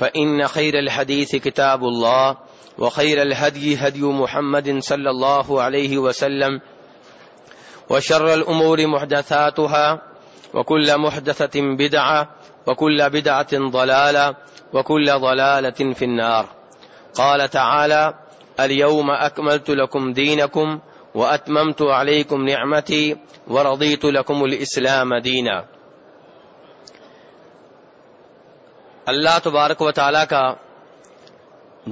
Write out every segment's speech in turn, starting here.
فإن خير الحديث كتاب الله وخير الهدي هدي محمد صلى الله عليه وسلم وشر الأمور محدثاتها وكل محدثة بدعة وكل بدعة ضلالة وكل ضلالة في النار قال تعالى اليوم أكملت لكم دينكم وأتممت عليكم نعمتي ورضيت لكم الإسلام دينا اللہ تبارک و تعالی کا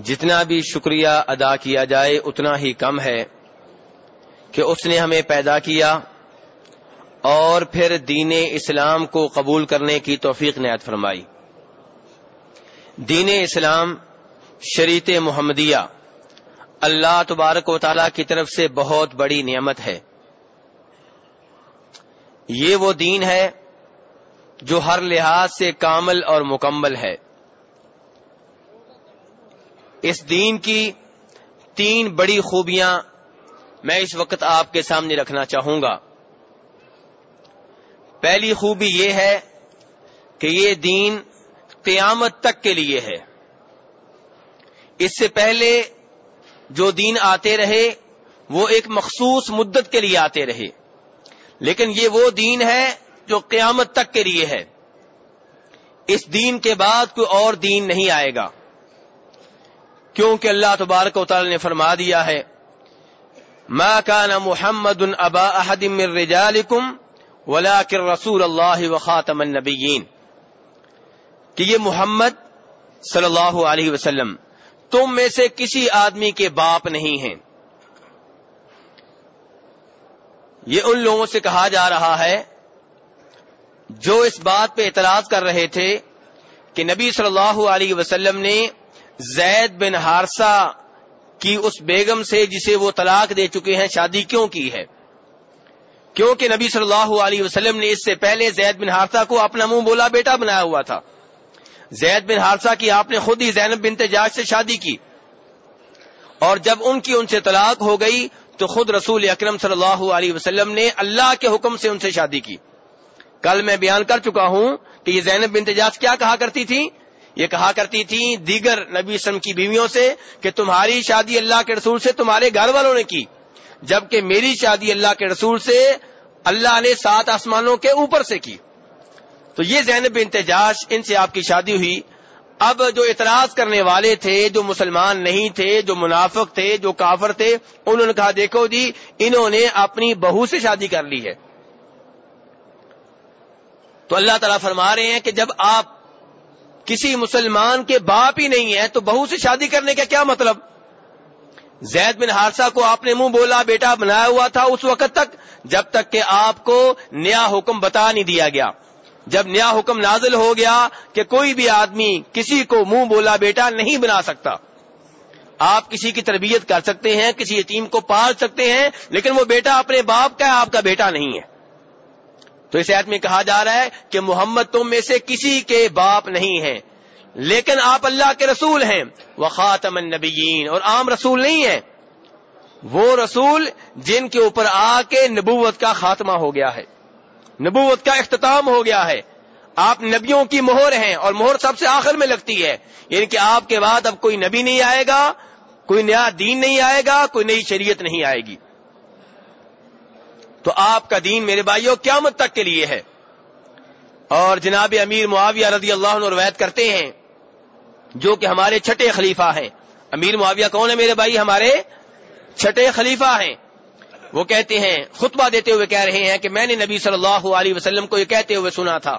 جتنا بھی شکریہ ادا کیا جائے اتنا ہی کم ہے کہ اس نے ہمیں پیدا کیا اور پھر دین اسلام کو قبول کرنے کی توفیق نعت فرمائی۔ دین اسلام شریط محمدیہ اللہ تبارک و تعالی کی طرف سے بہت بڑی نعمت ہے۔ یہ وہ دین ہے جو ہر لحاظ سے کامل اور مکمل ہے۔ اس دین کی تین بڑی خوبیاں میں اس وقت آپ کے سامنے رکھنا چاہوں گا۔ پہلی خوبی یہ ہے کہ یہ دین قیامت تک کے لیے ہے۔ اس سے پہلے جو دین آتے رہے، وہ ایک مخصوص مدت کے لیے آتے رہے۔ لیکن یہ وہ دین ہے جو قیامت تک کے لیے ہے۔ اس دین کے بعد کوئی اور دین نہیں آئے گا۔ کیونکہ اللہ تبارک و تعالی نے فرما دیا ہے، ما كان محمد ابا احد من رجالكم ولكن رسول اللہ و خاتم النبیین۔ کہ یہ محمد صلی اللہ علیہ وسلم تم میں سے کسی آدمی کے باپ نہیں ہیں۔ یہ ان لوگوں سے کہا جا رہا ہے جو اس بات پہ اعتراض کر رہے تھے کہ نبی صلی اللہ علیہ وسلم نے زید بن ہارسا کی اس بیگم سے جسے وہ طلاق دے چکے ہیں، شادی کیوں کی ہے؟ کیونکہ نبی صلی اللہ علیہ وسلم نے اس سے پہلے زید بن ہارسا کو اپنا منہ بولا بیٹا بنایا ہوا تھا۔ زید بن ہارسا کی آپ نے خود ہی زینب بن تجاج سے شادی کی۔ اور جب ان کی ان سے طلاق ہو گئی تو خود رسول اکرم صلی اللہ علیہ وسلم نے اللہ کے حکم سے ان سے شادی کی۔ کل میں بیان کر چکا ہوں کہ یہ زینب بن تجاج کیا کہا کرتی تھی؟ یہ کہا کرتی تھی دیگر نبی اسلم کی بیویوں سے کہ تمہاری شادی اللہ کے رسول سے تمہارے گھر والوں نے کی، جبکہ میری شادی اللہ کے رسول سے اللہ نے سات آسمانوں کے اوپر سے کی۔ تو یہ زینب انتجاج ان سے آپ کی شادی ہوئی۔ اب جو اعتراض کرنے والے تھے، جو مسلمان نہیں تھے، جو منافق تھے، جو کافر تھے، انہوں نے کہا، دیکھو جی انہوں نے اپنی بہو سے شادی کر لی ہے۔ تو اللہ تعالیٰ فرما رہے ہیں کہ جب آپ کسی مسلمان کے باپ ہی نہیں ہے تو بہو سے شادی کرنے کا کیا مطلب؟ زید بن ہارسا کو آپ نے منہ بولا، بیٹا بنایا ہوا تھا اس وقت تک، جب تک کہ آپ کو نیا حکم بتا نہیں دیا گیا۔ جب نیا حکم نازل ہو گیا کہ کوئی بھی آدمی کسی کو منہ بولا بیٹا نہیں بنا سکتا۔ آپ کسی کی تربیت کر سکتے ہیں، کسی یتیم کو پال سکتے ہیں، لیکن وہ بیٹا اپنے باپ کا ہے آپ کا بیٹا نہیں ہے۔ تو اس آیت میں کہا جا رہا ہے کہ محمد تم میں سے کسی کے باپ نہیں ہیں۔ لیکن آپ اللہ کے رسول ہیں۔ وہ خاتم النبیین، اور عام رسول نہیں ہیں۔ وہ رسول جن کے اوپر آ کے نبوت کا خاتمہ ہو گیا ہے۔ نبوت کا اختتام ہو گیا ہے۔ آپ نبیوں کی مہر ہیں، اور مہر سب سے آخر میں لگتی ہے۔ یعنی کہ آپ کے بعد اب کوئی نبی نہیں آئے گا، کوئی نیا دین نہیں آئے گا، کوئی نئی شریعت نہیں آئے گی۔ تو آپ کا دین میرے بھائیوں قیامت تک کے لیے ہے۔ اور جناب امیر معاویہ رضی اللہ عنہ روایت کرتے ہیں، جو کہ ہمارے چھٹے خلیفہ ہیں۔ امیر معاویہ کون ہے میرے بھائی؟ ہمارے چھٹے خلیفہ ہیں۔ وہ کہتے ہیں، خطبہ دیتے ہوئے کہہ رہے ہیں کہ میں نے نبی صلی اللہ علیہ وسلم کو یہ کہتے ہوئے سنا تھا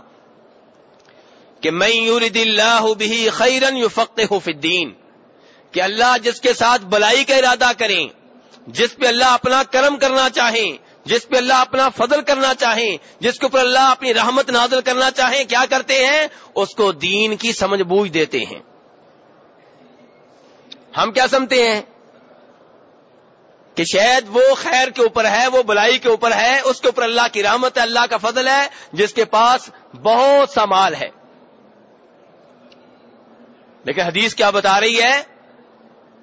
کہ میں یورد اللہ بھی خیرن یو فی الدین، کہ اللہ جس کے ساتھ بلائی کا ارادہ کریں، جس پہ اللہ اپنا کرم کرنا چاہیں جس پہ اللہ اپنا فضل کرنا چاہیں، جس کے اوپر اللہ اپنی رحمت نازل کرنا چاہیں، کیا کرتے ہیں؟ اس کو دین کی سمجھ بوجھ دیتے ہیں۔ ہم کیا سمتے ہیں؟ کہ شاید وہ خیر کے اوپر ہے، وہ بلائی کے اوپر ہے، اس کے اوپر اللہ کی رحمت ہے، اللہ کا فضل ہے، جس کے پاس بہت سا مال ہے۔ لیکن حدیث کیا بتا رہی ہے؟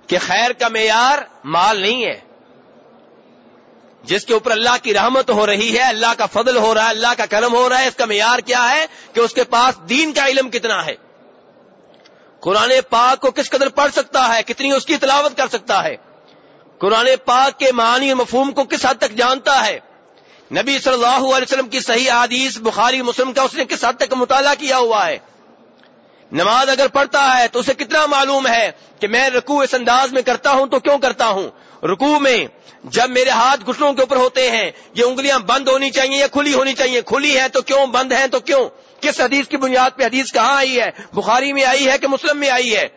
کہ خیر کا معیار مال نہیں ہے۔ جس کے اوپر اللہ کی رحمت ہو رہی ہے، اللہ کا فضل ہو رہا ہے، اللہ کا کرم ہو رہا ہے، اس کا معیار کیا ہے کہ اس کے پاس دین کا علم کتنا ہے۔ قرآن پاک کو کس قدر پڑھ سکتا ہے، کتنی اس کی تلاوت کر سکتا ہے۔ قرآن پاک کے معنی اور مفہوم کو کس حد تک جانتا ہے؟ نبی صلی اللہ علیہ وسلم کی صحیح حدیث بخاری مسلم کا اس نے کس حد تک مطالعہ کیا ہوا ہے؟ نماز اگر پڑھتا ہے تو اسے کتنا معلوم ہے کہ میں رکوع اس انداز میں کرتا ہوں تو کیوں کرتا ہوں؟ رکوع میں جب میرے ہاتھ گھٹنوں کے اوپر ہوتے ہیں، یہ انگلیاں بند ہونی چاہیے یا کھلی ہونی چاہیے؟ کھلی ہے تو کیوں؟ بند ہے تو کیوں؟ کس حدیث کی بنیاد پہ حدیث کہاں آئی ہے؟ بخاری میں آئی ہے کہ مسلم میں آئی ہے؟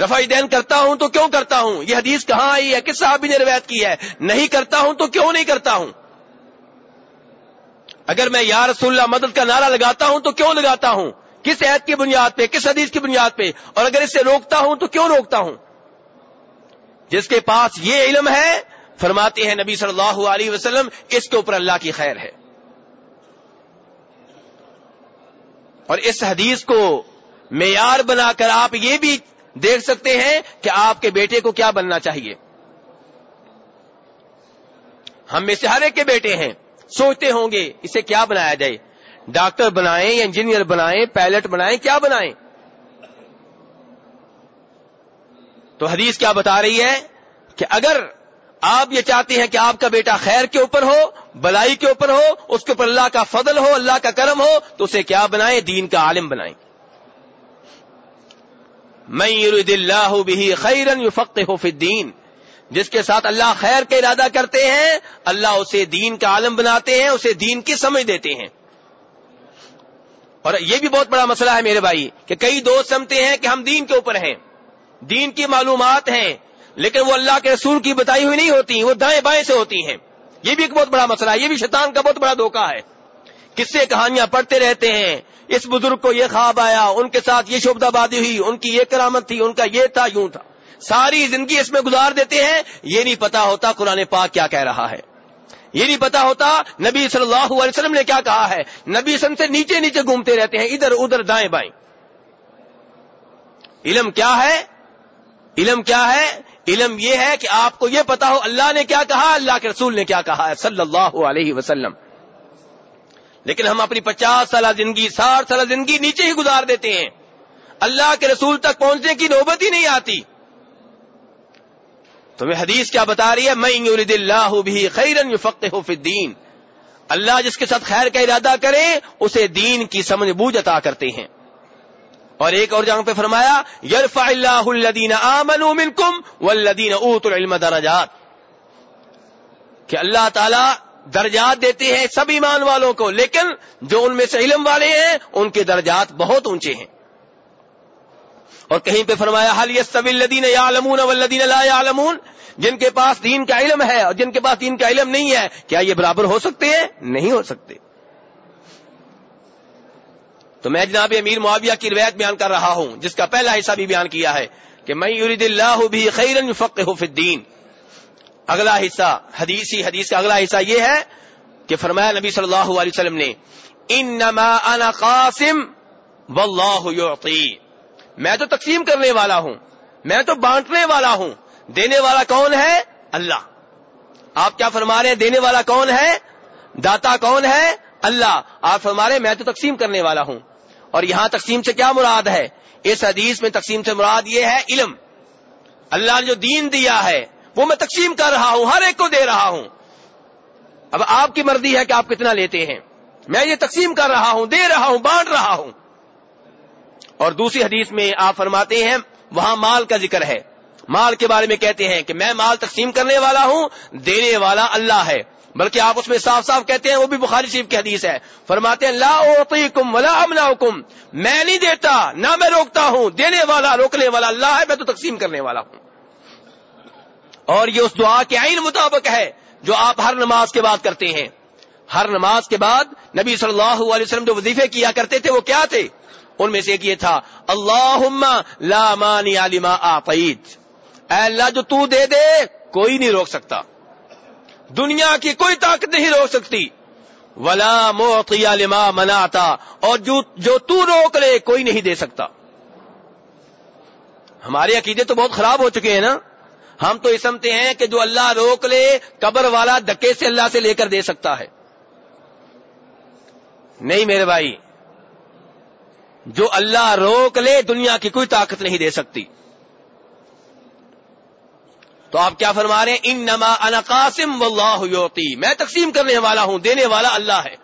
رفا دین کرتا ہوں تو کیوں کرتا ہوں؟ یہ حدیث کہاں آئی ہے؟ کس صحابی نے روایت کی ہے؟ نہیں کرتا ہوں تو کیوں نہیں کرتا ہوں؟ اگر میں یا رسول اللہ مدد کا نعرہ لگاتا ہوں تو کیوں لگاتا ہوں؟ کس عید کی بنیاد پہ؟ کس حدیث کی بنیاد پہ؟ اور اگر اس سے روکتا ہوں تو کیوں روکتا ہوں؟ جس کے پاس یہ علم ہے، فرماتے ہیں نبی صلی اللہ علیہ وسلم، اس کے اوپر اللہ کی خیر ہے۔ اور اس حدیث کو معیار بنا کر آپ یہ بھی دیکھ سکتے ہیں کہ آپ کے بیٹے کو کیا بننا چاہیے۔ ہم میں سے ہر ایک کے بیٹے ہیں، سوچتے ہوں گے، اسے کیا بنایا جائے؟ ڈاکٹر بنائیں، انجینئر بنائیں پائلٹ بنائیں، کیا بنائیں؟ تو حدیث کیا بتا رہی ہے کہ اگر آپ یہ چاہتے ہیں کہ آپ کا بیٹا خیر کے اوپر ہو، بلائی کے اوپر ہو، اس کے اوپر اللہ کا فضل ہو، اللہ کا کرم ہو، تو اسے کیا بنائیں؟ دین کا عالم بنائیں۔ میں یرید اللہ بھی خیرن فخت ہو الدین۔ جس کے ساتھ اللہ خیر کا ارادہ کرتے ہیں، اللہ اسے دین کا عالم بناتے ہیں، اسے دین کی سمجھ دیتے ہیں۔ اور یہ بھی بہت بڑا مسئلہ ہے میرے بھائی، کہ کئی دوست سمتے ہیں کہ ہم دین کے اوپر ہیں۔ دین کی معلومات ہیں، لیکن وہ اللہ کے رسول کی بتائی ہوئی نہیں ہوتی، وہ دائیں بائیں سے ہوتی ہیں۔ یہ بھی ایک بہت بڑا مسئلہ ہے، یہ بھی شیطان کا بہت بڑا دھوکہ ہے۔ کس سے کہانیاں پڑھتے رہتے ہیں، اس بزرگ کو یہ خواب آیا، ان کے ساتھ یہ شبدہ بادی ہوئی، ان کی یہ کرامت تھی، ان کا یہ تھا، یوں تھا۔ ساری زندگی اس میں گزار دیتے ہیں، یہ نہیں پتا ہوتا قرآن پاک کیا کہہ رہا ہے۔ یہ نہیں پتا ہوتا نبی صلی اللہ علیہ وسلم نے کیا کہا ہے۔ نبی سن سے نیچے نیچے گھومتے رہتے ہیں، ادھر ادھر دائیں بائیں۔ علم کیا ہے؟ علم کیا ہے؟ علم یہ ہے کہ آپ کو یہ پتا ہو اللہ نے کیا کہا، اللہ کے رسول نے کیا کہا ہے؟ صلی اللہ علیہ وسلم۔ لیکن ہم اپنی پچاس سالہ زندگی، ساٹھ سالہ زندگی نیچے ہی گزار دیتے ہیں۔ اللہ کے رسول تک پہنچنے کی نوبت ہی نہیں آتی۔ تمہیں حدیث کیا بتا رہی ہے؟ میں یورید اللہ بھی خیرن فخت الدین اللہ جس کے ساتھ خیر کا ارادہ کرے، اسے دین کی سمجھ بوجھ عطا کرتے ہیں۔ اور ایک اور جگہ پہ فرمایا، یرفع اللہ الذین آمنوا منکم والذین اوتوا العلم درجات۔ کہ اللہ تعالی درجات دیتے ہیں سب ایمان والوں کو، لیکن جو ان میں سے علم والے ہیں، ان کے درجات بہت اونچے ہیں۔ اور کہیں پہ فرمایا حل یستوی الذین یعلمون والذین لا یعلمون؟ جن کے پاس دین کا علم ہے اور جن کے پاس دین کا علم نہیں ہے، کیا یہ برابر ہو سکتے ہیں؟ نہیں ہو سکتے۔ تو میں جناب امیر معاویہ کی روایت بیان کر رہا ہوں، جس کا پہلا حصہ بھی بیان کیا ہے کہ میں یرید اللہ بھی خیرن فقہ الدین۔ اگلا حصہ حدیثی حدیث کا اگلا حصہ یہ ہے کہ فرمایا نبی صلی اللہ علیہ وسلم نے، انما انا قاسم واللہ یعطی۔ میں تو تقسیم کرنے والا ہوں، میں تو بانٹنے والا ہوں، دینے والا کون ہے؟ اللہ۔ آپ کیا فرما رہے ہیں، دینے والا کون ہے؟ داتا کون ہے؟ اللہ۔ آپ فرما رہے میں تو تقسیم کرنے والا ہوں۔ اور یہاں تقسیم سے کیا مراد ہے؟ اس حدیث میں تقسیم سے مراد یہ ہے علم۔ اللہ نے جو دین دیا ہے، وہ میں تقسیم کر رہا ہوں، ہر ایک کو دے رہا ہوں۔ اب آپ کی مرضی ہے کہ آپ کتنا لیتے ہیں۔ میں یہ تقسیم کر رہا ہوں، دے رہا ہوں، بانٹ رہا ہوں۔ اور دوسری حدیث میں آپ فرماتے ہیں، وہاں مال کا ذکر ہے۔ مال کے بارے میں کہتے ہیں کہ میں مال تقسیم کرنے والا ہوں، دینے والا اللہ ہے۔ بلکہ آپ اس میں صاف صاف کہتے ہیں، وہ بھی بخاری شریف کی حدیث ہے۔ فرماتے ہیں، لا اوتیکم ولا امناکم۔ میں نہیں دیتا، نہ میں روکتا ہوں، دینے والا، روکنے والا اللہ ہے، میں تو تقسیم کرنے والا ہوں۔ اور یہ اس دعا کے عین مطابق ہے جو آپ ہر نماز کے بعد کرتے ہیں۔ ہر نماز کے بعد نبی صلی اللہ علیہ وسلم جو وظیفے کیا کرتے تھے، وہ کیا تھے؟ ان میں سے ایک یہ تھا اللہ لا مانی علما آفید اے اللہ، جو تو دے دے، کوئی نہیں روک سکتا۔ دنیا کی کوئی طاقت نہیں روک سکتی۔ ولا موقع لما مناتا اور جو جو تو روک لے، کوئی نہیں دے سکتا۔ ہمارے عقیدے تو بہت خراب ہو چکے ہیں نا۔ ہم تو یہ سمتے ہیں کہ جو اللہ روک لے، قبر والا دکے سے اللہ سے لے کر دے سکتا ہے۔ نہیں میرے بھائی، جو اللہ روک لے، دنیا کی کوئی طاقت نہیں دے سکتی۔ تو آپ کیا فرما رہے ہیں؟ ان نما انقاسم اللہ یوتی میں تقسیم کرنے والا ہوں، دینے والا اللہ ہے۔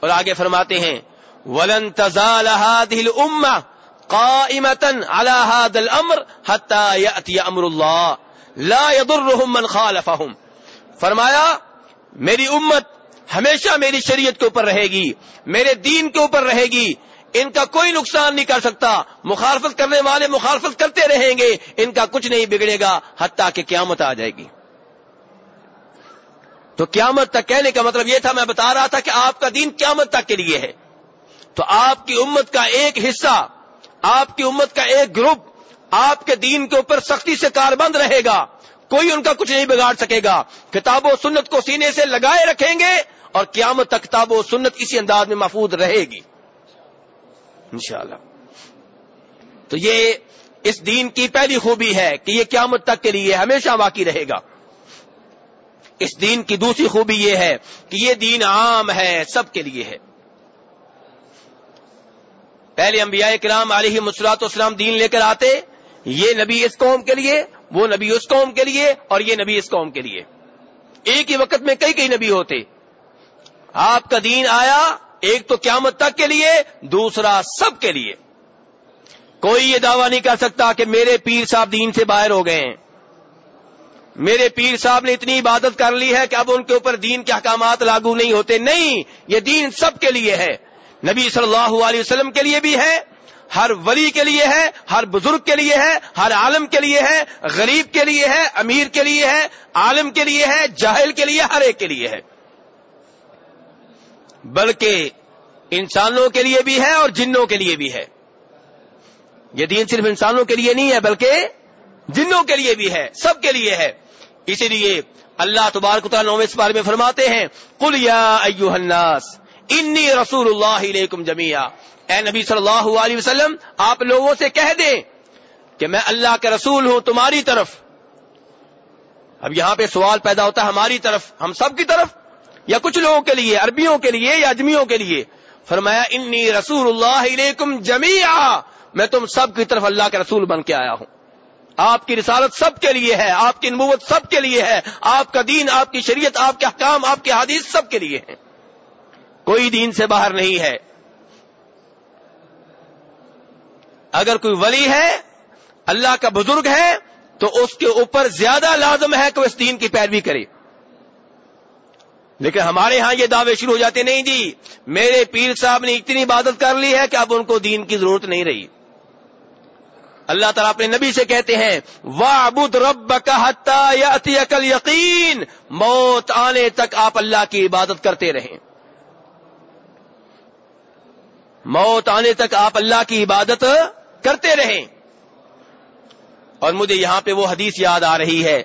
اور آگے فرماتے ہیں، ولن تزال هذه الامه قائمه على هذا الامر حتى ياتي امر الله لا يضرهم من خالفهم فرمایا، میری امت ہمیشہ میری شریعت کے اوپر رہے گی، میرے دین کے اوپر رہے گی ان کا کوئی نقصان نہیں کر سکتا۔ مخالفت کرنے والے مخالفت کرتے رہیں گے۔ ان کا کچھ نہیں بگڑے گا حتیٰ کہ قیامت آ جائے گی۔ تو قیامت تک کہنے کا مطلب یہ تھا، میں بتا رہا تھا کہ آپ کا دین قیامت تک کے لیے ہے۔ تو آپ کی امت کا ایک حصہ، آپ کی امت کا ایک گروپ آپ کے دین کے اوپر سختی سے کاربند رہے گا۔ کوئی ان کا کچھ نہیں بگاڑ سکے گا۔ کتاب و سنت کو سینے سے لگائے رکھیں گے اور قیامت تک کتاب و سنت اسی انداز میں محفوظ رہے گی۔ انشاءاللہ۔ تو یہ اس دین کی پہلی خوبی ہے کہ یہ قیامت تک کے لیے ہمیشہ باقی رہے گا۔ اس دین کی دوسری خوبی یہ ہے کہ یہ دین عام ہے، سب کے لیے ہے۔ پہلے انبیاء کرام علیہ مسلاط اسلام دین لے کر آتے، یہ نبی اس قوم کے لیے، وہ نبی اس قوم کے لیے اور یہ نبی اس قوم کے لیے۔ ایک ہی وقت میں کئی کئی نبی ہوتے۔ آپ کا دین آیا ایک تو قیامت تک کے لیے، دوسرا سب کے لیے۔ کوئی یہ دعویٰ نہیں کر سکتا کہ میرے پیر صاحب دین سے باہر ہو گئے ہیں۔ میرے پیر صاحب نے اتنی عبادت کر لی ہے کہ اب ان کے اوپر دین کے احکامات لاگو نہیں ہوتے۔ نہیں، یہ دین سب کے لیے ہے۔ نبی صلی اللہ علیہ وسلم کے لیے بھی ہے، ہر ولی کے لیے ہے، ہر بزرگ کے لیے ہے، ہر عالم کے لیے ہے، غریب کے لیے ہے، امیر کے لیے ہے، عالم کے لیے ہے، جاہل کے لیے، ہر ایک کے لیے ہے۔ بلکہ انسانوں کے لیے بھی ہے اور جنوں کے لیے بھی ہے۔ یہ دین صرف انسانوں کے لیے نہیں ہے، بلکہ جنوں کے لیے بھی ہے، سب کے لیے ہے۔ اسی لیے اللہ تبارک تعالیٰ اس بارے میں فرماتے ہیں کل یا الناس، انی رسول اللہ علیکم جمیا اے نبی صلی اللہ علیہ وسلم، آپ لوگوں سے کہہ دیں کہ میں اللہ کے رسول ہوں تمہاری طرف۔ اب یہاں پہ سوال پیدا ہوتا ہے ہماری طرف، ہم سب کی طرف۔ یا کچھ لوگوں کے لیے، عربیوں کے لیے یا اجمیوں کے لیے۔ فرمایا، انی رسول اللہ علیکم جمیا میں تم سب کی طرف اللہ کے رسول بن کے آیا ہوں۔ آپ کی رسالت سب کے لیے ہے، آپ کی نبوت سب کے لیے ہے، آپ کا دین، آپ کی شریعت، آپ کے حکام آپ کے حدیث سب کے لیے ہے کوئی دین سے باہر نہیں ہے۔ اگر کوئی ولی ہے، اللہ کا بزرگ ہے، تو اس کے اوپر زیادہ لازم ہے کہ وہ اس دین کی پیروی کرے۔ لیکن ہمارے ہاں یہ دعوے شروع ہو جاتے نہیں جی۔ میرے پیر صاحب نے اتنی عبادت کر لی ہے کہ اب ان کو دین کی ضرورت نہیں رہی۔ اللہ تعالیٰ اپنے نبی سے کہتے ہیں وابد رب کا یقین موت آنے تک آپ اللہ کی عبادت کرتے رہیں۔ موت آنے تک آپ اللہ کی عبادت کرتے رہیں۔ اور مجھے یہاں پہ وہ حدیث یاد آ رہی ہے،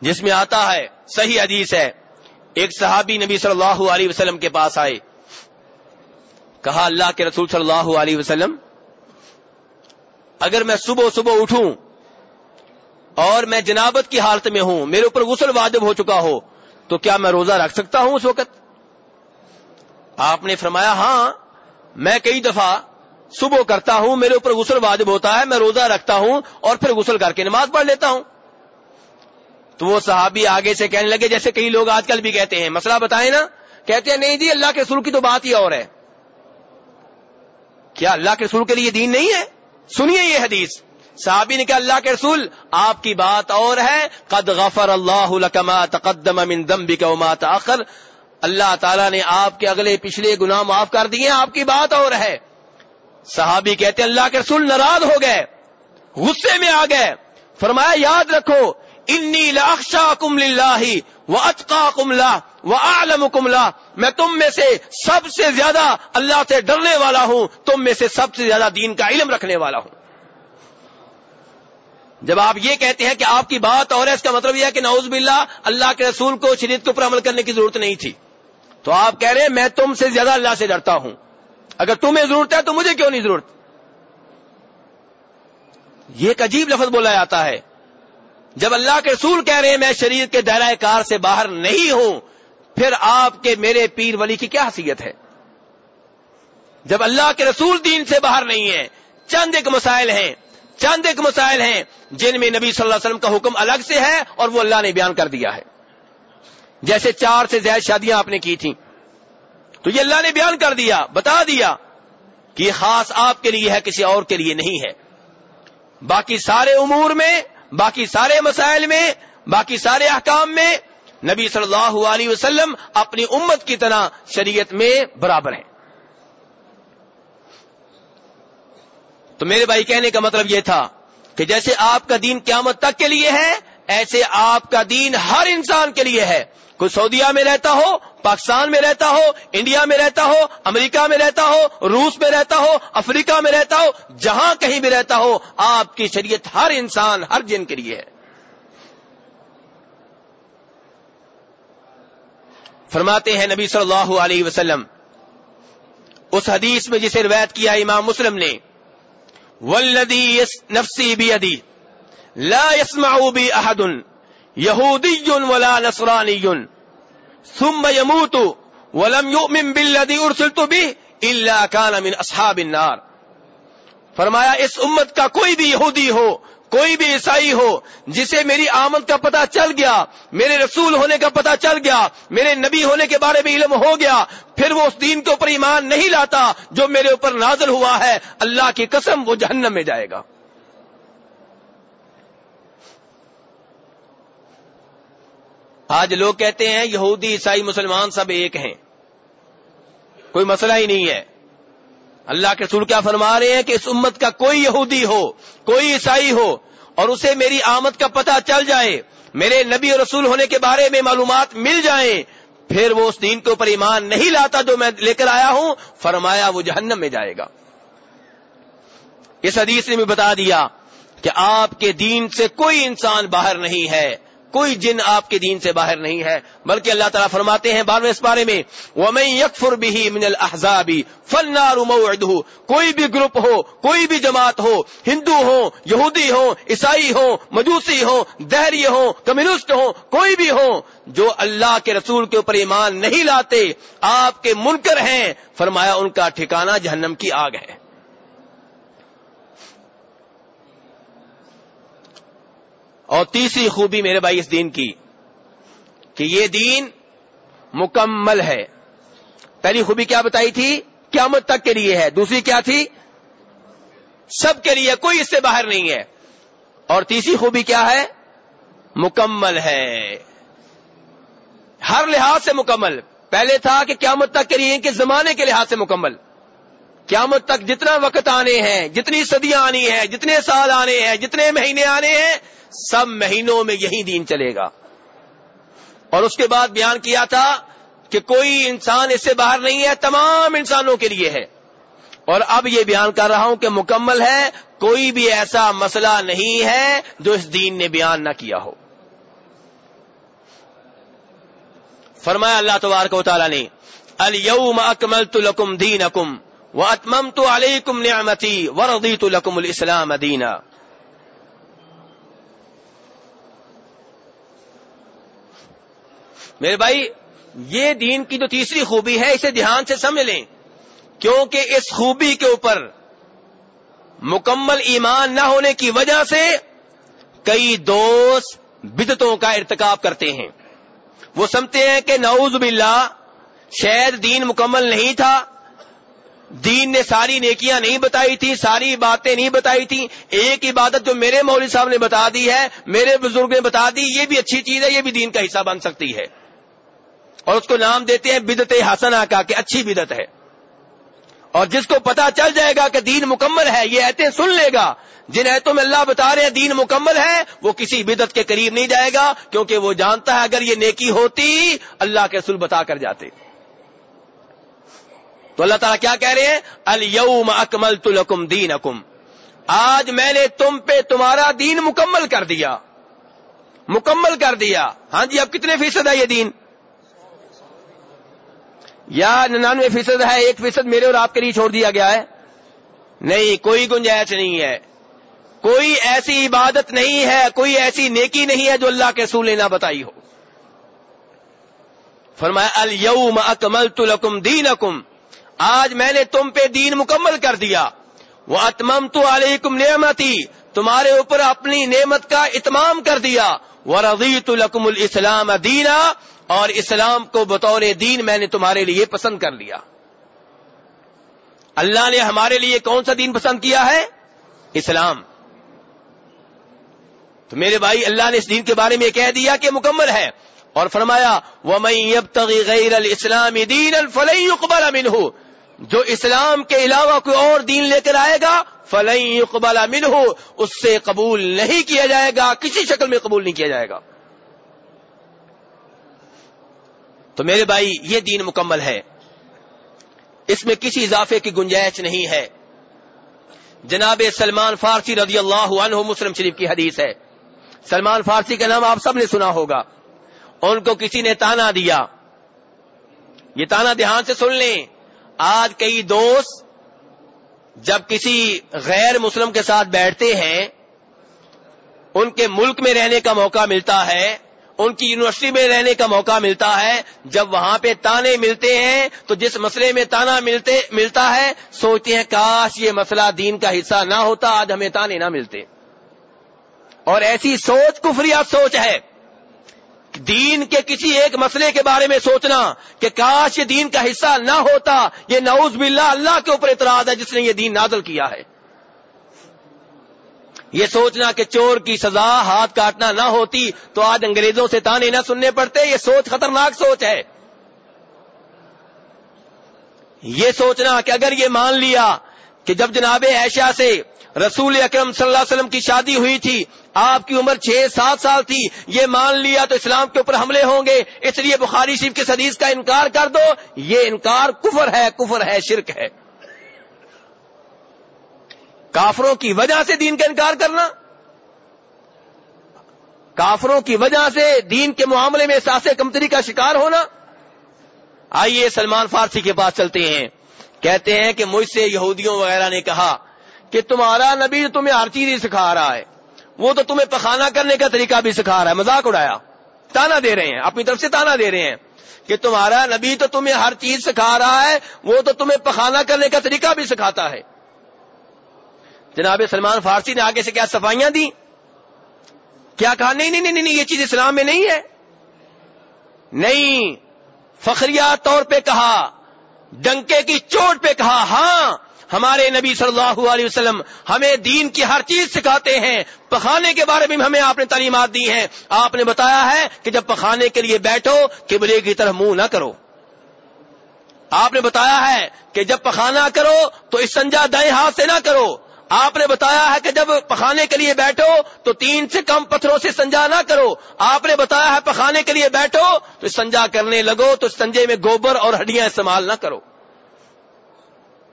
جس میں آتا ہے، صحیح حدیث ہے۔ ایک صحابی نبی صلی اللہ علیہ وسلم کے پاس آئے۔ کہا، اللہ کے رسول صلی اللہ علیہ وسلم، اگر میں صبح صبح اٹھوں اور میں جنابت کی حالت میں ہوں، میرے اوپر غسل واجب ہو چکا ہو، تو کیا میں روزہ رکھ سکتا ہوں اس وقت؟ آپ نے فرمایا ہاں میں کئی دفعہ صبح کرتا ہوں، میرے اوپر غسل واجب ہوتا ہے، میں روزہ رکھتا ہوں اور پھر غسل کر کے نماز پڑھ لیتا ہوں۔ تو وہ صحابی آگے سے کہنے لگے، جیسے کئی لوگ آج کل بھی کہتے ہیں۔ مسئلہ بتائیں نا، کہتے ہیں، نہیں جی اللہ کے رسول کی تو بات ہی اور ہے۔ کیا اللہ کے رسول کے لیے دین نہیں ہے؟ سنیے یہ حدیث۔ صحابی نے کہا، اللہ کے رسول، آپ کی بات اور ہے۔ قد غفر اللہ لکما تقدم من وما تاخر اللہ تعالیٰ نے آپ کے اگلے پچھلے گناہ معاف کر دیے، آپ کی بات اور ہے۔ صحابی کہتے ہیں، اللہ کے رسول ناراض ہو گئے، غصے میں آ گئے۔ فرمایا، یاد رکھو انی لاخشا کم لاہ وہ اچکا کملا وہ عالم کملا میں تم میں سے سب سے زیادہ اللہ سے ڈرنے والا ہوں، تم میں سے سب سے زیادہ دین کا علم رکھنے والا ہوں۔ جب آپ یہ کہتے ہیں کہ آپ کی بات اور ہے، اس کا مطلب یہ ہے کہ نعوذ باللہ، اللہ کے رسول کو شریعت کے اوپر عمل کرنے کی ضرورت نہیں تھی۔ تو آپ کہہ رہے ہیں، میں تم سے زیادہ اللہ سے ڈرتا ہوں۔ اگر تمہیں ضرورت ہے تو مجھے کیوں نہیں ضرورت؟ یہ ایک عجیب لفظ بولا جاتا ہے۔ جب اللہ کے رسول کہہ رہے ہیں میں شریعت کے دائرہ کار سے باہر نہیں ہوں، پھر آپ کے میرے پیر ولی کی کیا حیثیت ہے؟ جب اللہ کے رسول دین سے باہر نہیں ہے چند ایک مسائل ہیں، چند ایک مسائل ہیں جن میں نبی صلی اللہ علیہ وسلم کا حکم الگ سے ہے اور وہ اللہ نے بیان کر دیا ہے۔ جیسے چار سے زیادہ شادیاں آپ نے کی تھیں، تو یہ اللہ نے بیان کر دیا، بتا دیا کہ یہ خاص آپ کے لیے ہے، کسی اور کے لیے نہیں ہے۔ باقی سارے امور میں باقی سارے مسائل میں، باقی سارے احکام میں نبی صلی اللہ علیہ وسلم اپنی امت کی طرح شریعت میں برابر ہیں۔ تو میرے بھائی، کہنے کا مطلب یہ تھا کہ جیسے آپ کا دین قیامت تک کے لیے ہے، ایسے آپ کا دین ہر انسان کے لیے ہے۔ کوئی سعودیہ میں رہتا ہو، پاکستان میں رہتا ہو، انڈیا میں رہتا ہو، امریکہ میں رہتا ہو، روس میں رہتا ہو، افریقہ میں رہتا ہو، جہاں کہیں بھی رہتا ہو، آپ کی شریعت ہر انسان، ہر جن کے لیے ہے۔ فرماتے ہیں نبی صلی اللہ علیہ وسلم، اس حدیث میں جسے روایت کیا امام مسلم نے ولدی نفسی بی ادی لا يسمع بي احد يهودي ولا نصراني ثم يموت ولم يؤمن بالذي ارسلت به الا كان من اصحاب النار. فرمایا، اس امت کا کوئی بھی یہودی ہو، کوئی بھی عیسائی ہو، جسے میری آمد کا پتہ چل گیا، میرے رسول ہونے کا پتہ چل گیا، میرے نبی ہونے کے بارے میں علم ہو گیا، پھر وہ اس دین کے اوپر ایمان نہیں لاتا جو میرے اوپر نازل ہوا ہے، اللہ کی قسم وہ جہنم میں جائے گا۔ آج لوگ کہتے ہیں یہودی، عیسائی، مسلمان سب ایک ہیں۔ کوئی مسئلہ ہی نہیں ہے۔ اللہ کے رسول کیا فرما رہے ہیں کہ اس امت کا کوئی یہودی ہو، کوئی عیسائی ہو اور اسے میری آمد کا پتہ چل جائے، میرے نبی اور رسول ہونے کے بارے میں معلومات مل جائیں، پھر وہ اس دین کے اوپر ایمان نہیں لاتا جو میں لے کر آیا ہوں، فرمایا وہ جہنم میں جائے گا۔ اس حدیث نے بھی بتا دیا کہ آپ کے دین سے کوئی انسان باہر نہیں ہے۔ کوئی جن آپ کے دین سے باہر نہیں ہے، بلکہ اللہ تعالیٰ فرماتے ہیں بارہویں اس بارے میں وہ میں یکفر بھی من الحضابی فلنار کوئی بھی گروپ ہو، کوئی بھی جماعت ہو، ہندو ہو یہودی ہو عیسائی ہو مجوسی ہو دہری ہو کمیونسٹ ہو کوئی بھی ہو جو اللہ کے رسول کے اوپر ایمان نہیں لاتے، آپ کے منکر ہیں، فرمایا ان کا ٹھکانہ جہنم کی آگ ہے۔ اور تیسری خوبی میرے بھائی اس دین کی کہ یہ دین مکمل ہے۔ پہلی خوبی کیا بتائی تھی؟ قیامت تک کے لیے ہے۔ دوسری کیا تھی؟ سب کے لیے، کوئی اس سے باہر نہیں ہے۔ اور تیسری خوبی کیا ہے؟ مکمل ہے۔ ہر لحاظ سے مکمل۔ پہلے تھا کہ قیامت تک کے لیے کہ زمانے کے لحاظ سے مکمل۔ قیامت تک جتنا وقت آنے ہیں، جتنی صدیاں آنی ہیں، جتنے سال آنے ہیں، جتنے مہینے آنے ہیں، سب مہینوں میں یہی دین چلے گا۔ اور اس کے بعد بیان کیا تھا کہ کوئی انسان اس سے باہر نہیں ہے، تمام انسانوں کے لیے ہے۔ اور اب یہ بیان کر رہا ہوں کہ مکمل ہے، کوئی بھی ایسا مسئلہ نہیں ہے جو اس دین نے بیان نہ کیا ہو۔ فرمایا اللہ تبارک و تعالیٰ نے الم اکمل تو لکم اکم اتمم تو علیکم نعمتی وردی تو لکم الاسلام دینا. میرے بھائی، یہ دین کی جو تیسری خوبی ہے، اسے دھیان سے سمجھ لیں۔ کیونکہ اس خوبی کے اوپر مکمل ایمان نہ ہونے کی وجہ سے کئی دوست بدتوں کا ارتکاب کرتے ہیں۔ وہ سمجھتے ہیں کہ نعوذ باللہ، شاید دین مکمل نہیں تھا دین نے ساری نیکیاں نہیں بتائی تھی، ساری باتیں نہیں بتائی تھی۔ ایک عبادت جو میرے مولوی صاحب نے بتا دی ہے، میرے بزرگ نے بتا دی، یہ بھی اچھی چیز ہے، یہ بھی دین کا حصہ بن سکتی ہے۔ اور اس کو نام دیتے ہیں بدت حسنا کا کہ اچھی بدت ہے۔ اور جس کو پتا چل جائے گا کہ دین مکمل ہے، یہ ایتے سن لے گا۔ جن ایتوں میں اللہ بتا رہے ہیں دین مکمل ہے، وہ کسی بدت کے قریب نہیں جائے گا، کیونکہ وہ جانتا ہے اگر یہ نیکی ہوتی، اللہ کے سل بتا کر جاتے۔ تو اللہ تعالیٰ کیا کہہ رہے ہیں؟ الم اکمل تلکم دین اکم آج میں نے تم پہ تمہارا دین مکمل کر دیا۔ مکمل کر دیا۔ ہاں جی اب کتنے فیصد ہے یہ دین؟ یا ننانوے فیصد ہے، ایک فیصد میرے اور آپ کے لیے چھوڑ دیا گیا ہے؟ نہیں، کوئی گنجائش نہیں ہے۔ کوئی ایسی عبادت نہیں ہے، کوئی ایسی نیکی نہیں ہے جو اللہ کے سول نے نہ بتائی ہو۔ فرمایا الم اکمل تلکم دین آج میں نے تم پہ دین مکمل کر دیا۔ وہ اتمم تو علیکم نعمتی تمہارے اوپر اپنی نعمت کا اتمام کر دیا۔ وہ رضیت الکم الاسلام دینا اور اسلام کو بطور دین میں نے تمہارے لیے پسند کر لیا۔ اللہ نے ہمارے لیے کون سا دین پسند کیا ہے؟ اسلام۔ تو میرے بھائی، اللہ نے اس دین کے بارے میں کہہ دیا کہ مکمل ہے۔ اور فرمایا وہ میں غیر الاسلام دین الفلئی اقبال امن جو اسلام کے علاوہ کوئی اور دین لے کر آئے گا فلئی اقبال امن اس سے قبول نہیں کیا جائے گا، کسی شکل میں قبول نہیں کیا جائے گا۔ تو میرے بھائی، یہ دین مکمل ہے۔ اس میں کسی اضافے کی گنجائش نہیں ہے۔ جناب سلمان فارسی رضی اللہ عنہ مسلم شریف کی حدیث ہے۔ سلمان فارسی کا نام آپ سب نے سنا ہوگا۔ ان کو کسی نے تانا دیا۔ یہ تانا دھیان سے سن لیں۔ آج کئی دوست جب کسی غیر مسلم کے ساتھ بیٹھتے ہیں، ان کے ملک میں رہنے کا موقع ملتا ہے، ان کی یونیورسٹی میں رہنے کا موقع ملتا ہے، جب وہاں پہ تانے ملتے ہیں تو جس مسئلے میں تانا ملتے، ملتا ہے، سوچتے ہیں، کاش یہ مسئلہ دین کا حصہ نہ ہوتا، آج ہمیں تانے نہ ملتے۔ اور ایسی سوچ کفریا سوچ ہے۔ دین کے کسی ایک مسئلے کے بارے میں سوچنا کہ کاش یہ دین کا حصہ نہ ہوتا، یہ نعوذ باللہ اللہ کے اوپر اعتراض ہے جس نے یہ دین نازل کیا ہے۔ یہ سوچنا کہ چور کی سزا ہاتھ کاٹنا نہ ہوتی تو آج انگریزوں سے تانے نہ سننے پڑتے، یہ سوچ خطرناک سوچ ہے۔ یہ سوچنا کہ اگر یہ مان لیا کہ جب جناب ایشا سے رسول اکرم صلی اللہ علیہ وسلم کی شادی ہوئی تھی آپ کی عمر چھ سات سال تھی، یہ مان لیا تو اسلام کے اوپر حملے ہوں گے، اس لیے بخاری شریف کے حدیث کا انکار کر دو، یہ انکار کفر ہے کفر ہے، شرک ہے۔ کافروں کی وجہ سے دین کا انکار کرنا، کافروں کی وجہ سے دین کے معاملے میں احساس کمتری کا شکار ہونا۔ آئیے سلمان فارسی کے پاس چلتے ہیں۔ کہتے ہیں کہ مجھ سے یہودیوں وغیرہ نے کہا کہ تمہارا نبی تمہیں ہر چیز ہی سکھا رہا ہے۔ وہ تو تمہیں پخانا کرنے کا طریقہ بھی سکھا رہا ہے، مذاق اڑایا۔ تانا دے رہے ہیں، اپنی طرف سے تانا دے رہے ہیں کہ تمہارا نبی تو تمہیں ہر چیز سکھا رہا ہے، وہ تو تمہیں پخانا کرنے کا طریقہ بھی سکھاتا ہے۔ جناب سلمان فارسی نے آگے سے کیا صفائیاں دی کیا کہا؟ نہیں نہیں نہیں، یہ چیز اسلام میں نہیں ہے۔ نہیں، فخریہ طور پہ کہا، ڈنکے کی چوٹ پہ کہا ہاں ہمارے نبی صلی اللہ علیہ وسلم ہمیں دین کی ہر چیز سکھاتے ہیں۔ پخانے کے بارے میں ہمیں آپ نے تعلیمات دی ہیں۔ آپ نے بتایا ہے کہ جب پخانے کے لیے بیٹھو، قبلے کی طرف منہ نہ کرو۔ آپ نے بتایا ہے کہ جب پخانا کرو تو اس سنجا دائیں ہاتھ سے نہ کرو۔ آپ نے بتایا ہے کہ جب پخانے کے لیے بیٹھو تو تین سے کم پتھروں سے سنجا نہ کرو۔ آپ نے بتایا ہے پخانے کے لیے بیٹھو تو سنجا کرنے لگو تو سنجے میں گوبر اور ہڈیاں استعمال نہ کرو۔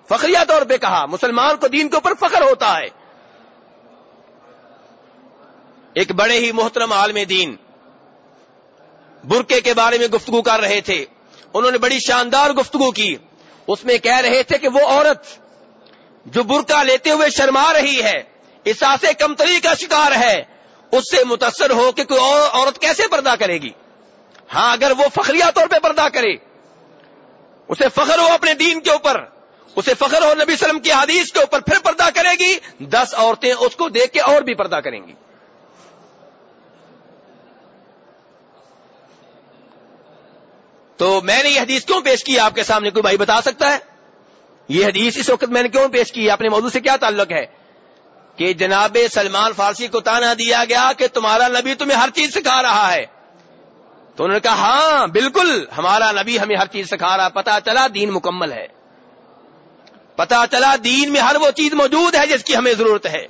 فخریہ طور پہ کہا، مسلمان کو دین کے اوپر فخر ہوتا ہے۔ ایک بڑے ہی محترم عالم دین برکے کے بارے میں گفتگو کر رہے تھے۔ انہوں نے بڑی شاندار گفتگو کی۔ اس میں کہہ رہے تھے کہ وہ عورت جو برقع لیتے ہوئے شرما رہی ہے احساس کمتری کا شکار ہے، اس سے متاثر ہو کہ کوئی اور عورت کیسے پردہ کرے گی؟ ہاں اگر وہ فخریہ طور پہ پردہ کرے، اسے فخر ہو اپنے دین کے اوپر۔ اسے فخر ہو نبی وسلم کی حدیث کے اوپر پھر پردہ کرے گی، دس عورتیں اس کو دیکھ کے اور بھی پردہ کریں گی۔ تو میں نے یہ حدیث کیوں پیش کی؟ آپ کے سامنے کوئی بھائی بتا سکتا ہے؟ یہ حدیث اس وقت میں نے کیوں پیش کی؟ اپنے موضوع سے کیا تعلق ہے؟ کہ جناب سلمان فارسی کو تانا دیا گیا کہ تمہارا نبی تمہیں ہر چیز سکھا رہا ہے۔ تو انہوں نے کہا ہاں بالکل، ہمارا نبی ہمیں ہر چیز سکھا رہا پتا چلا دین مکمل ہے۔ پتا چلا دین میں ہر وہ چیز موجود ہے جس کی ہمیں ضرورت ہے۔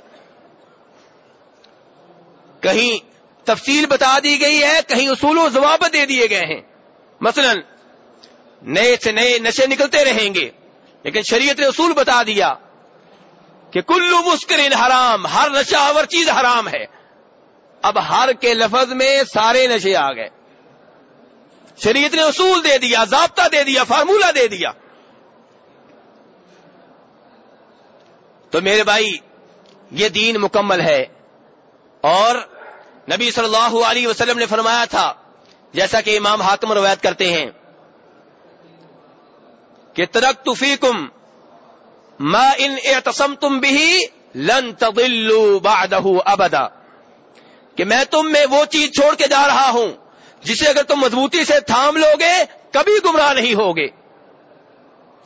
کہیں تفصیل بتا دی گئی ہے، کہیں اصول و ضوابط دے دیے گئے ہیں۔ مثلا، نئے سے نئے نشے نکلتے رہیں گے، لیکن شریعت نے اصول بتا دیا کہ کلو مسکرین حرام، ہر نشہ آور چیز حرام ہے۔ اب ہر کے لفظ میں سارے نشے آ گئے۔ شریعت نے اصول دے دیا، ضابطہ دے دیا، فارمولہ دے دیا۔ تو میرے بھائی، یہ دین مکمل ہے۔ اور نبی صلی اللہ علیہ وسلم نے فرمایا تھا، جیسا کہ امام حاکم روایت کرتے ہیں، کہ ترک تفیقم ما ان اعتصم تم بھی لن تضلوا بعدہ ابدا۔ کہ میں تم میں وہ چیز چھوڑ کے جا رہا ہوں، جسے اگر تم مضبوطی سے تھام لو گے کبھی گمراہ نہیں ہوگے۔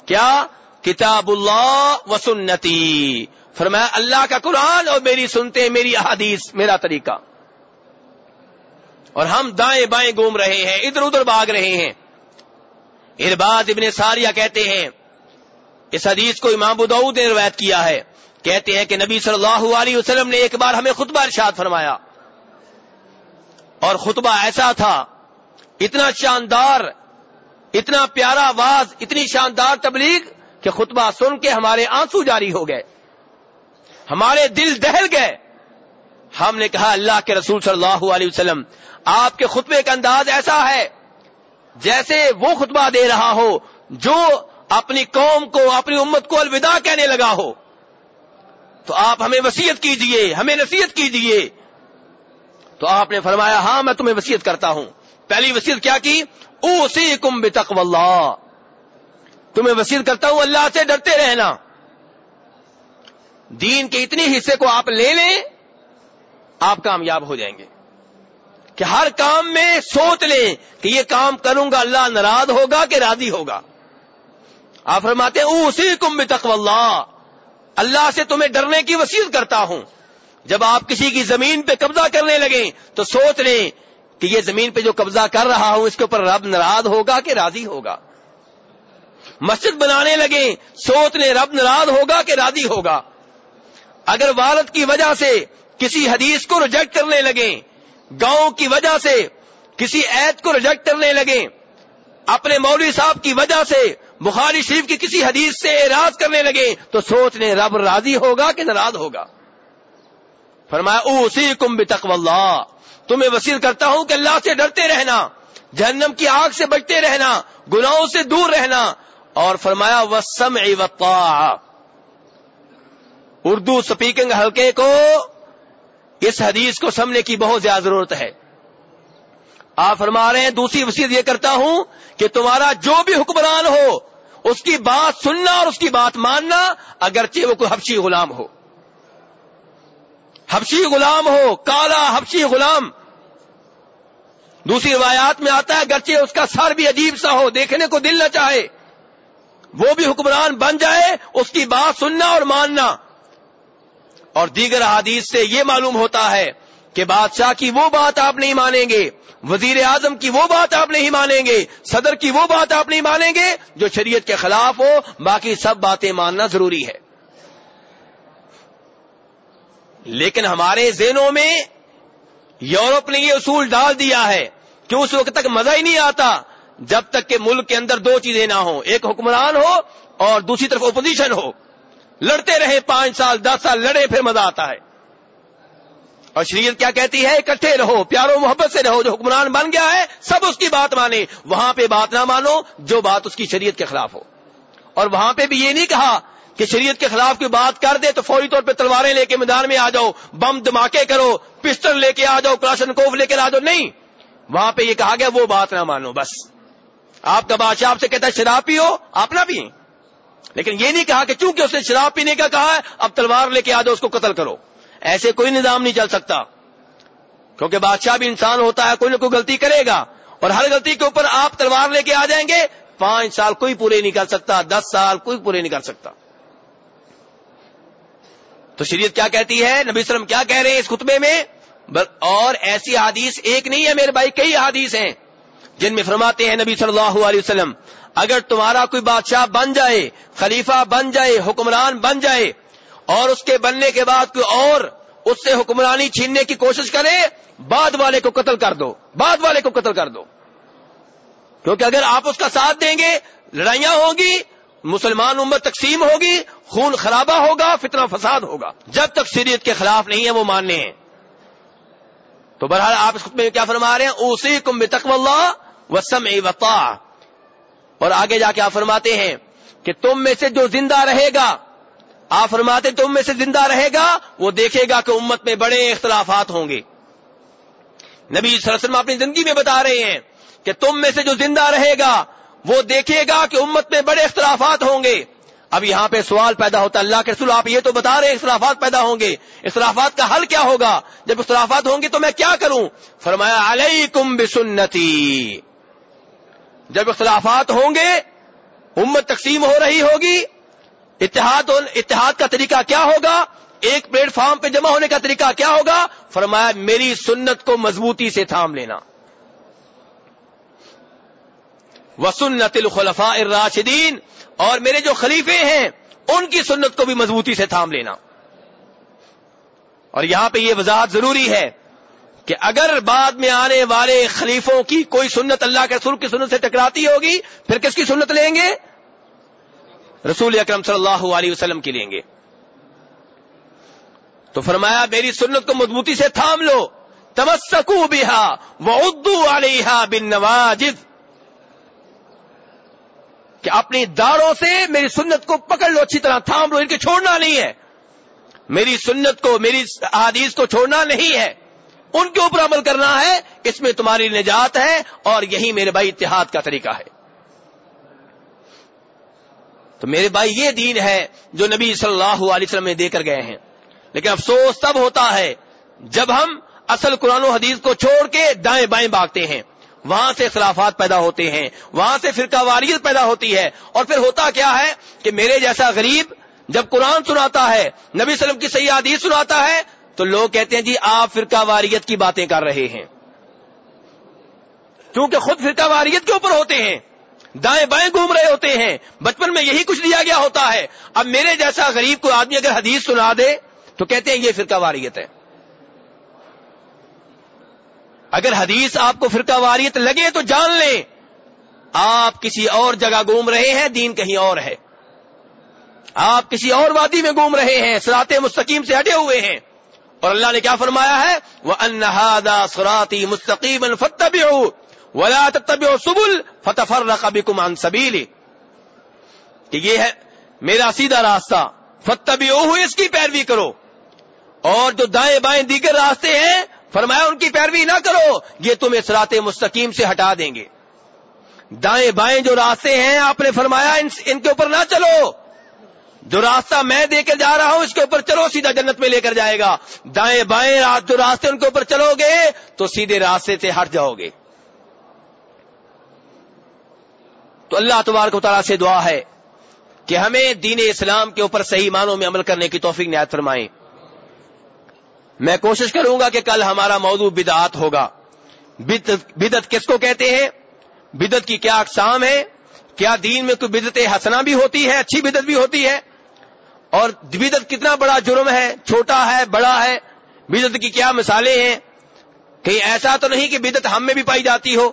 کیا؟ کتاب اللہ و سنتی۔ فرمایا، اللہ کا قرآن اور میری سنتے، میری احادیث، میرا طریقہ۔ اور ہم دائیں بائیں گھوم رہے ہیں، ادھر ادھر بھاگ رہے ہیں۔ ارباد ابن ساریہ کہتے ہیں، اس حدیث کو امام بدعود نے روایت کیا ہے۔ کہتے ہیں کہ نبی صلی اللہ علیہ وسلم نے ایک بار ہمیں خطبہ ارشاد فرمایا۔ اور خطبہ ایسا تھا، اتنا شاندار، اتنا پیارا آواز، اتنی شاندار تبلیغ کہ خطبہ سن کے ہمارے آنسو جاری ہو گئے، ہمارے دل دہل گئے۔ ہم نے کہا، اللہ کے رسول صلی اللہ علیہ وسلم، آپ کے خطبے کا انداز ایسا ہے، جیسے وہ خطبہ دے رہا ہو، جو اپنی قوم کو، اپنی امت کو الوداع کہنے لگا ہو۔ تو آپ ہمیں وسیعت کیجیے، ہمیں نصیحت کیجیے۔ تو آپ نے فرمایا ہاں میں تمہیں وسیعت کرتا ہوں۔ پہلی وسیعت کیا کی؟ اوسی کم بتقو اللہ۔ تمہیں وسیعت کرتا ہوں، اللہ سے ڈرتے رہنا۔ دین کے اتنے حصے کو آپ لے لیں، آپ کامیاب ہو جائیں گے۔ کہ ہر کام میں سوچ لیں کہ یہ کام کروں گا، اللہ ناراض ہوگا کہ راضی ہوگا۔ آپ فرماتے ہیں اسی کم بتقو اللہ۔ اللہ سے تمہیں ڈرنے کی وسیع کرتا ہوں۔ جب آپ کسی کی زمین پہ قبضہ کرنے لگیں تو سوچ لیں کہ یہ زمین پہ جو قبضہ کر رہا ہوں، اس کے اوپر رب ناراض ہوگا کہ راضی ہوگا۔ مسجد بنانے لگے سوچ لیں رب ناراض ہوگا کہ راضی ہوگا۔ اگر والد کی وجہ سے کسی حدیث کو ریجیکٹ کرنے لگے گاؤں کی وجہ سے کسی عید کو ریجیکٹ کرنے لگے اپنے مولوی صاحب کی وجہ سے بخاری شریف کی کسی حدیث سے اعراض کرنے لگے تو سوچ لیں رب راضی ہوگا کہ ناراض ہوگا۔ فرمایا اسی کم بتقو اللہ۔ تمہیں وسیع کرتا ہوں کہ اللہ سے ڈرتے رہنا، جہنم کی آگ سے بچتے رہنا، گناہوں سے دور رہنا اور فرمایا وسم اردو سپیکنگ حلقے کو اس حدیث کو سمنے کی بہت زیادہ ضرورت ہے۔ آپ فرما رہے ہیں، دوسری وسیع یہ کرتا ہوں کہ تمہارا جو بھی حکمران ہو، اس کی بات سننا اور اس کی بات ماننا اگرچہ وہ کوئی حبشی غلام ہو۔ حبشی غلام ہو، کالا حبشی غلام۔ دوسری روایات میں آتا ہے، اگرچہ اس کا سر بھی عجیب سا ہو، دیکھنے کو دل نہ چاہے۔ وہ بھی حکمران بن جائے، اس کی بات سننا اور ماننا۔ اور دیگر حادیث سے یہ معلوم ہوتا ہے کہ بادشاہ کی وہ بات آپ نہیں مانیں گے، وزیر اعظم کی وہ بات آپ نہیں مانیں گے، صدر کی وہ بات آپ نہیں مانیں گے جو شریعت کے خلاف ہو، باقی سب باتیں ماننا ضروری ہے۔ لیکن ہمارے ذہنوں میں یورپ نے یہ اصول ڈال دیا ہے کہ اس وقت تک مزہ ہی نہیں آتا۔ جب تک کہ ملک کے اندر دو چیزیں نہ ہوں، ایک حکمران ہو اور دوسری طرف اپوزیشن ہو۔ لڑتے رہے پانچ سال، دس سال، لڑے پھر مزہ آتا ہے۔ اور شریعت کیا کہتی ہے؟ اکٹھے رہو پیارو محبت سے رہو، جو حکمران بن گیا ہے، سب اس کی بات مانے۔ وہاں پہ بات نہ مانو، جو بات اس کی شریعت کے خلاف ہو۔ اور وہاں پہ بھی یہ نہیں کہا کہ شریعت کے خلاف کوئی بات کر دے تو فوری طور پہ تلواریں لے کے میدان میں آ جاؤ، بم دھماکے کرو، پسٹل لے کے آ جاؤ، کراشن کوف لے کے آ جاؤ۔ نہیں، وہاں پہ یہ کہا گیا، وہ بات نہ مانو، بس۔ آپ کا بادشاہ آپ سے کہتا ہے شراب پیو، آپ نہ پیئیں لیکن یہ نہیں کہا کہ چونکہ اس نے شراب پینے کا کہا ہے، اب تلوار لے کے آ جاؤ، اس کو قتل کرو۔ ایسے کوئی نظام نہیں چل سکتا۔ کیونکہ بادشاہ بھی انسان ہوتا ہے، کوئی نہ کوئی غلطی کرے گا۔ اور ہر غلطی کے اوپر آپ تلوار لے کے آ جائیں گے، پانچ سال کوئی پورے نہیں کر سکتا، دس سال کوئی پورے نہیں کر سکتا۔ تو شریعت کیا کہتی ہے؟ نبی وسلم کیا کہہ رہے ہیں اس خطبے میں؟ اور ایسی حادیث ایک نہیں ہے میرے بھائی، کئی حادیث ہیں۔ جن میں فرماتے ہیں نبی صلی اللہ علیہ وسلم، اگر تمہارا کوئی بادشاہ بن جائے، خلیفہ بن جائے، حکمران بن جائے، اور اس کے بننے کے بعد کوئی اور اس سے حکمرانی چھیننے کی کوشش کرے، بعد والے کو قتل کر دو، بعد والے کو قتل کر دو۔ کیونکہ اگر آپ اس کا ساتھ دیں گے، لڑائیاں ہوں گی، مسلمان امت تقسیم ہوگی، خون خرابہ ہوگا، فتنہ فساد ہوگا۔ جب تک شریعت کے خلاف نہیں ہے وہ ماننے ہیں۔ تو بہرحال آپ اس میں کیا فرما رہے ہیں؟ اسی کم بتقو اللہ وسم وطا اور آگے جا کے آپ فرماتے ہیں کہ تم میں سے جو زندہ رہے گا، آپ فرماتے تم میں سے زندہ رہے گا، وہ دیکھے گا کہ امت میں بڑے اختلافات ہوں گے۔ نبی صلی اللہ علیہ وسلم اپنی زندگی میں بتا رہے ہیں کہ تم میں سے جو زندہ رہے گا، وہ دیکھے گا کہ امت میں بڑے اختلافات ہوں گے۔ اب یہاں پہ سوال پیدا ہوتا ہے، اللہ کے رسول آپ یہ تو بتا رہے ہیں اختلافات پیدا ہوں گے۔ اختلافات کا حل کیا ہوگا؟ جب اختلافات ہوں گے تو میں کیا کروں؟ فرمایا، علیکم بسنتی۔ جب اختلافات ہوں گے، امت تقسیم ہو رہی ہوگی، اتحاد اتحاد کا طریقہ کیا ہوگا؟ ایک پلیٹ فارم پہ جمع ہونے کا طریقہ کیا ہوگا؟ فرمایا، میری سنت کو مضبوطی سے تھام لینا۔ وسنت الخلفاء الراشدین اور میرے جو خلیفے ہیں، ان کی سنت کو بھی مضبوطی سے تھام لینا۔ اور یہاں پہ یہ وضاحت ضروری ہے۔ کہ اگر بعد میں آنے والے خلیفوں کی کوئی سنت اللہ کے رسول کی سنت سے ٹکراتی ہوگی، پھر کس کی سنت لیں گے؟ رسول اکرم صلی اللہ علیہ وسلم کی لیں گے۔ تو فرمایا، میری سنت کو مضبوطی سے تھام لو۔ تمسکو بہا وہ اردو علیہ بن نواجد کہ اپنی داروں سے میری سنت کو پکڑ لو، اچھی طرح تھام لو، ان کے چھوڑنا نہیں ہے۔ میری سنت کو، میری حادیث کو چھوڑنا نہیں ہے۔ ان کے اوپر عمل کرنا ہے، اس میں تمہاری نجات ہے اور یہی میرے بھائی اتحاد کا طریقہ ہے۔ تو میرے بھائی یہ دین ہے جو نبی صلی اللہ علیہ وسلم نے دے کر گئے ہیں۔ لیکن افسوس تب ہوتا ہے جب ہم اصل قرآن و حدیث کو چھوڑ کے دائیں بائیں بھاگتے ہیں۔ وہاں سے خلافات پیدا ہوتے ہیں، وہاں سے فرقہ واریت پیدا ہوتی ہے۔ اور پھر ہوتا کیا ہے کہ میرے جیسا غریب جب قرآن سناتا ہے، نبی وسلم کی صحیح حدیث سناتا ہے تو لوگ کہتے ہیں جی آپ فرقہ واریت کی باتیں کر رہے ہیں۔ کیونکہ خود فرقہ واریت کے اوپر ہوتے ہیں۔ دائیں بائیں گھوم رہے ہوتے ہیں۔ بچپن میں یہی کچھ دیا گیا ہوتا ہے۔ اب میرے جیسا غریب کو آدمی اگر حدیث سنا دے تو کہتے ہیں یہ فرقہ واریت ہے۔ اگر حدیث آپ کو فرقہ واریت لگے تو جان لیں۔ آپ کسی اور جگہ گھوم رہے ہیں، دین کہیں اور ہے۔ آپ کسی اور وادی میں گھوم رہے ہیں سرات مستقیم سے ہٹے ہوئے ہیں۔ اور اللہ نے کیا فرمایا ہے؟ وہ انہادا سراتی مستقیم فتح ولا تتبعوا سبل فتفرق بكم عن سبيلي کہ یہ ہے میرا سیدھا راستہ فتبعوه اس کی پیروی کرو۔ اور جو دائیں بائیں دیگر راستے ہیں، فرمایا ان کی پیروی نہ کرو، یہ تمہیں سرات مستقیم سے ہٹا دیں گے۔ دائیں بائیں جو راستے ہیں، آپ نے فرمایا ان کے اوپر نہ چلو۔ جو راستہ میں دے کر جا رہا ہوں، اس کے اوپر چلو، سیدھا جنت میں لے کر جائے گا۔ دائیں بائیں جو راستے ان کے اوپر چلو گے، تو سیدھے راستے سے ہٹ جاؤ گے۔ تو اللہ تبارک و تعالیٰ سے دعا ہے کہ ہمیں دین اسلام کے اوپر صحیح معنوں میں عمل کرنے کی توفیق نہایت فرمائیں۔ میں کوشش کروں گا کہ کل ہمارا موضوع بدعات ہوگا۔ بدت کس کو کہتے ہیں؟ بدت کی کیا اقسام ہے کیا دین میں کوئی بدت حسنا بھی ہوتی ہے، اچھی بدت بھی ہوتی ہے؟ اور بدت کتنا بڑا جرم ہے، چھوٹا ہے، بڑا ہے بدت کی کیا مثالیں ہیں؟ کہیں ایسا تو نہیں کہ بدت ہم میں بھی پائی جاتی ہو۔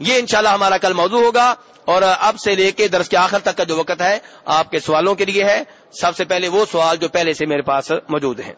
یہ انشاءاللہ ہمارا کل موضوع ہوگا۔ اور اب سے لے کے درس کے آخر تک کا جو وقت ہے، آپ کے سوالوں کے لیے ہے۔ سب سے پہلے وہ سوال جو پہلے سے میرے پاس موجود ہیں۔